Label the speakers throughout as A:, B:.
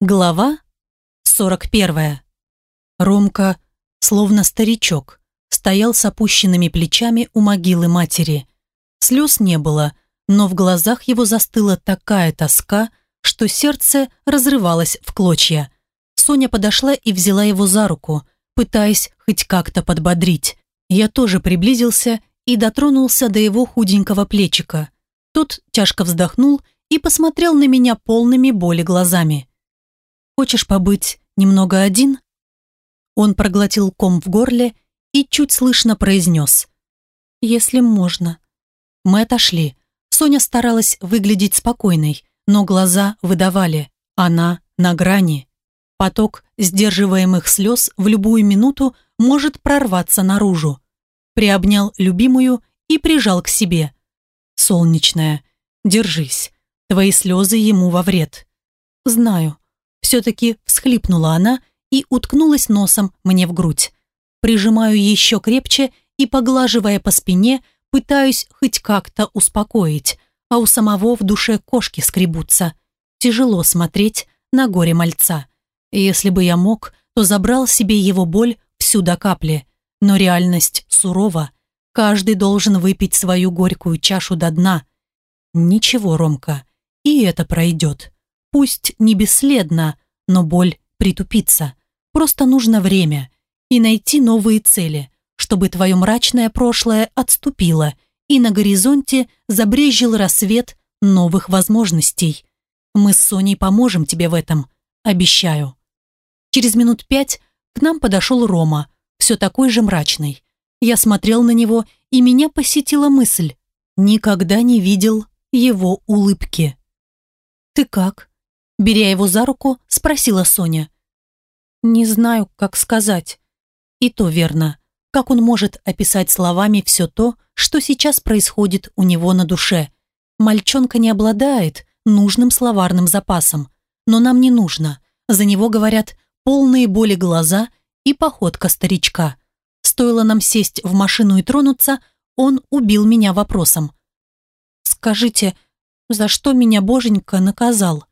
A: Глава 41. Ромка, словно старичок, стоял с опущенными плечами у могилы матери. Слез не было, но в глазах его застыла такая тоска, что сердце разрывалось в клочья. Соня подошла и взяла его за руку, пытаясь хоть как-то подбодрить. Я тоже приблизился и дотронулся до его худенького плечика. Тот тяжко вздохнул и посмотрел на меня полными боли глазами. Хочешь побыть немного один?» Он проглотил ком в горле и чуть слышно произнес. «Если можно». Мы отошли. Соня старалась выглядеть спокойной, но глаза выдавали. Она на грани. Поток сдерживаемых слез в любую минуту может прорваться наружу. Приобнял любимую и прижал к себе. «Солнечная, держись. Твои слезы ему во вред». «Знаю», все-таки всхлипнула она и уткнулась носом мне в грудь. Прижимаю еще крепче и, поглаживая по спине, пытаюсь хоть как-то успокоить, а у самого в душе кошки скребутся. Тяжело смотреть на горе мальца. Если бы я мог, то забрал себе его боль всю до капли. Но реальность сурова. Каждый должен выпить свою горькую чашу до дна. Ничего, Ромка, и это пройдет. Пусть не бесследно, но боль притупится. Просто нужно время и найти новые цели, чтобы твое мрачное прошлое отступило и на горизонте забрезжил рассвет новых возможностей. Мы с Соней поможем тебе в этом, обещаю. Через минут пять к нам подошел Рома, все такой же мрачный. Я смотрел на него, и меня посетила мысль. Никогда не видел его улыбки. «Ты как?» Беря его за руку, спросила Соня. «Не знаю, как сказать». И то верно. Как он может описать словами все то, что сейчас происходит у него на душе? Мальчонка не обладает нужным словарным запасом. Но нам не нужно. За него говорят полные боли глаза и походка старичка. Стоило нам сесть в машину и тронуться, он убил меня вопросом. «Скажите, за что меня боженька наказал?»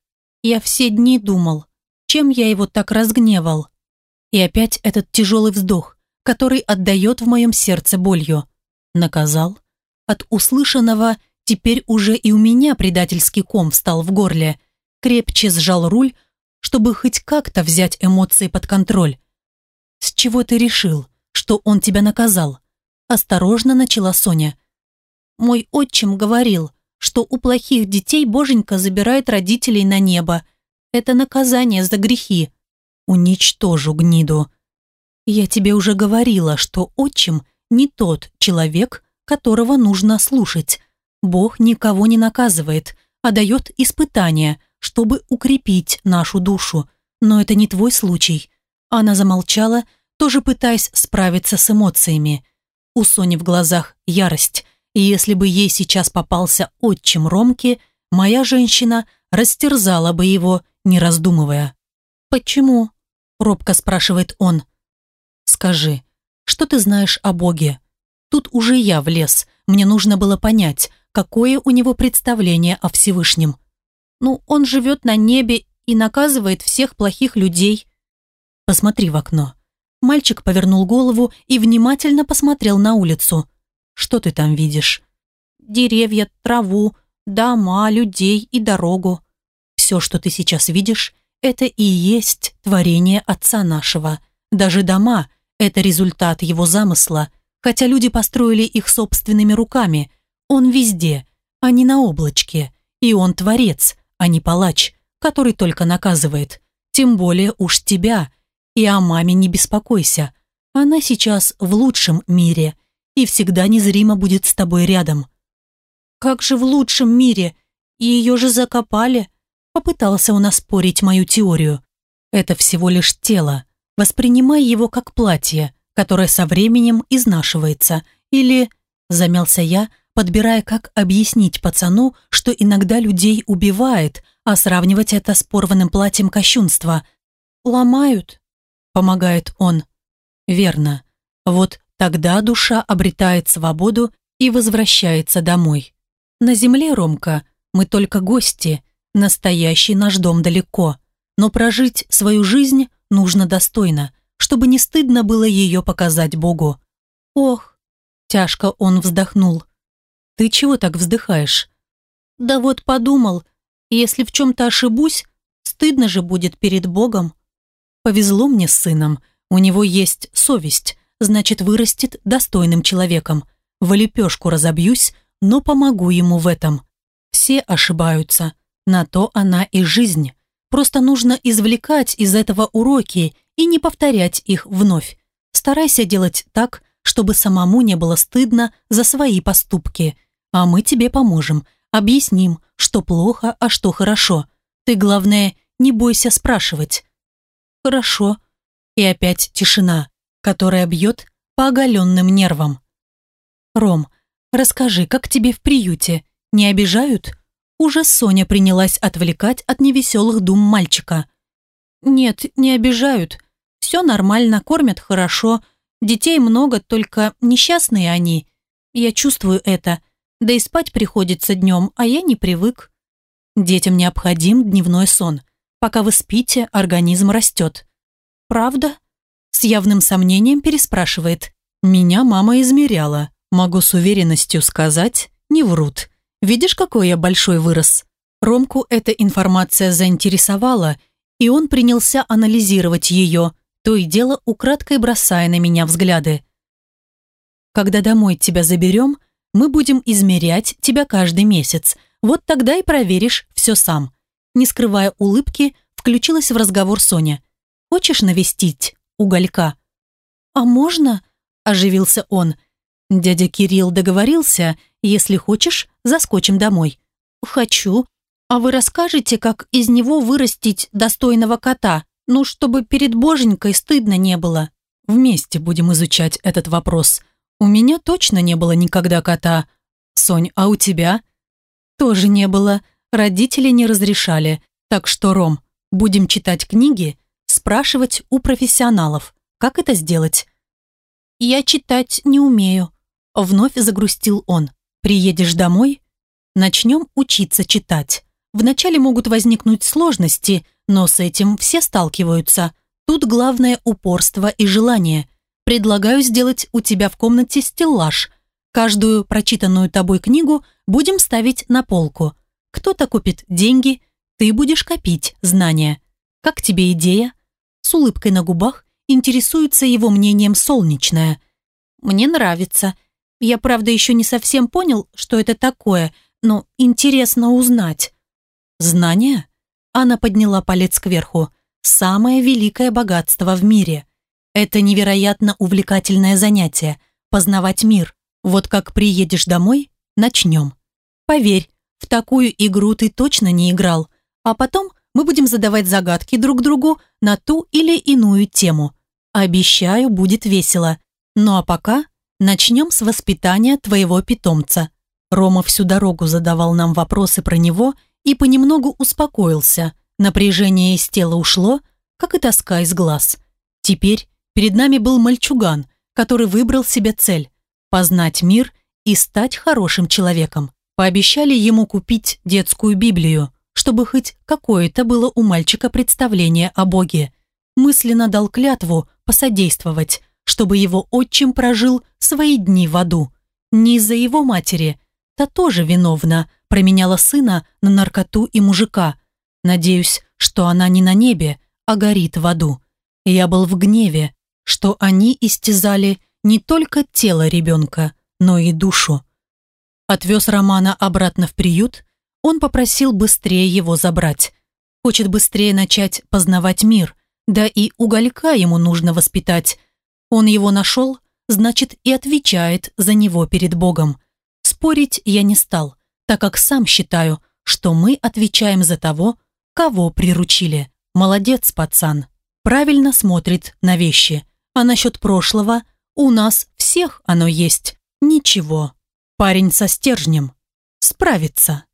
A: Я все дни думал, чем я его так разгневал. И опять этот тяжелый вздох, который отдает в моем сердце болью. Наказал. От услышанного теперь уже и у меня предательский ком встал в горле. Крепче сжал руль, чтобы хоть как-то взять эмоции под контроль. «С чего ты решил, что он тебя наказал?» Осторожно начала Соня. «Мой отчим говорил, что у плохих детей боженька забирает родителей на небо. Это наказание за грехи. Уничтожу гниду. Я тебе уже говорила, что отчим не тот человек, которого нужно слушать. Бог никого не наказывает, а дает испытания, чтобы укрепить нашу душу. Но это не твой случай. Она замолчала, тоже пытаясь справиться с эмоциями. У Сони в глазах ярость, и если бы ей сейчас попался отчим Ромки, моя женщина растерзала бы его, не раздумывая. «Почему?» – робко спрашивает он. «Скажи, что ты знаешь о Боге?» Тут уже я влез, мне нужно было понять, какое у него представление о Всевышнем. Ну, он живет на небе и наказывает всех плохих людей. Посмотри в окно. Мальчик повернул голову и внимательно посмотрел на улицу. Что ты там видишь? Деревья, траву, дома, людей и дорогу. Все, что ты сейчас видишь, это и есть творение Отца нашего. Даже дома – это результат его замысла, хотя люди построили их собственными руками. Он везде, а не на облачке. И он творец, а не палач, который только наказывает. Тем более уж тебя. И о маме не беспокойся. Она сейчас в лучшем мире – и всегда незримо будет с тобой рядом. Как же в лучшем мире? Ее же закопали. Попытался он оспорить мою теорию. Это всего лишь тело. Воспринимай его как платье, которое со временем изнашивается. Или, замялся я, подбирая, как объяснить пацану, что иногда людей убивает, а сравнивать это с порванным платьем кощунства. «Ломают», — помогает он. «Верно. Вот Тогда душа обретает свободу и возвращается домой. На земле, Ромка, мы только гости, настоящий наш дом далеко. но прожить свою жизнь нужно достойно, чтобы не стыдно было ее показать Богу. Ох, тяжко он вздохнул. Ты чего так вздыхаешь? Да вот подумал, если в чем-то ошибусь, стыдно же будет перед Богом. Повезло мне с сыном, у него есть совесть, значит вырастет достойным человеком. В лепешку разобьюсь, но помогу ему в этом. Все ошибаются, на то она и жизнь. Просто нужно извлекать из этого уроки и не повторять их вновь. Старайся делать так, чтобы самому не было стыдно за свои поступки. А мы тебе поможем, объясним, что плохо, а что хорошо. Ты, главное, не бойся спрашивать. Хорошо. И опять тишина, которая бьет по оголенным нервам. Ром, расскажи, как тебе в приюте? Не обижают? Уже Соня принялась отвлекать от невеселых дум мальчика. «Нет, не обижают. Все нормально, кормят хорошо. Детей много, только несчастные они. Я чувствую это. Да и спать приходится днем, а я не привык. Детям необходим дневной сон. Пока вы спите, организм растет. Правда? С явным сомнением переспрашивает. Меня мама измеряла. Могу с уверенностью сказать, не врут. Видишь, какой я большой вырос?» Ромку эта информация заинтересовала, и он принялся анализировать ее, то и дело украдкой бросая на меня взгляды. «Когда домой тебя заберем, мы будем измерять тебя каждый месяц. Вот тогда и проверишь все сам». Не скрывая улыбки, включилась в разговор Соня. «Хочешь навестить уголька?» «А можно?» – оживился он. Дядя Кирилл договорился – если хочешь, заскочим домой». «Хочу. А вы расскажете, как из него вырастить достойного кота? Ну, чтобы перед боженькой стыдно не было».
B: «Вместе будем изучать этот вопрос. У меня точно не было никогда кота. Сонь, а у тебя?»
A: «Тоже не было. Родители не разрешали. Так что, Ром, будем читать книги, спрашивать у профессионалов, как это сделать». «Я читать не умею», — вновь загрустил он. Приедешь домой? Начнем учиться читать. Вначале могут возникнуть сложности, но с этим все сталкиваются. Тут главное упорство и желание. Предлагаю сделать у тебя в комнате стеллаж. Каждую прочитанную тобой книгу будем ставить на полку. Кто-то купит деньги, ты будешь копить знания. Как тебе идея? С улыбкой на губах интересуется его мнением солнечная. Мне нравится. Я, правда, еще не совсем понял, что это такое, но интересно узнать. Знания? Она подняла палец кверху. Самое великое богатство в мире. Это невероятно увлекательное занятие – познавать мир. Вот как приедешь домой, начнем. Поверь, в такую игру ты точно не играл. А потом мы будем задавать загадки друг другу на ту или иную тему. Обещаю, будет весело. Ну а пока Начнем с воспитания твоего питомца. Рома всю дорогу задавал нам вопросы про него и понемногу успокоился. Напряжение из тела ушло, как и тоска из глаз. Теперь перед нами был мальчуган, который выбрал себе цель – познать мир и стать хорошим человеком. Пообещали ему купить детскую Библию, чтобы хоть какое-то было у мальчика представление о Боге. Мысленно дал клятву посодействовать – чтобы его отчим прожил свои дни в аду. Не из-за его матери. Та тоже виновна, променяла сына на наркоту и мужика. Надеюсь, что она не на небе, а горит в аду. Я был в гневе, что они истязали не только тело ребенка, но и душу. Отвез Романа обратно в приют, он попросил быстрее его забрать. Хочет быстрее начать познавать мир, да и уголька ему нужно воспитать, он его нашел, значит и отвечает за него перед Богом. Спорить я не стал, так как сам считаю, что мы отвечаем за того, кого приручили. Молодец, пацан. Правильно смотрит на вещи. А насчет прошлого у нас всех оно есть. Ничего. Парень со стержнем. Справится.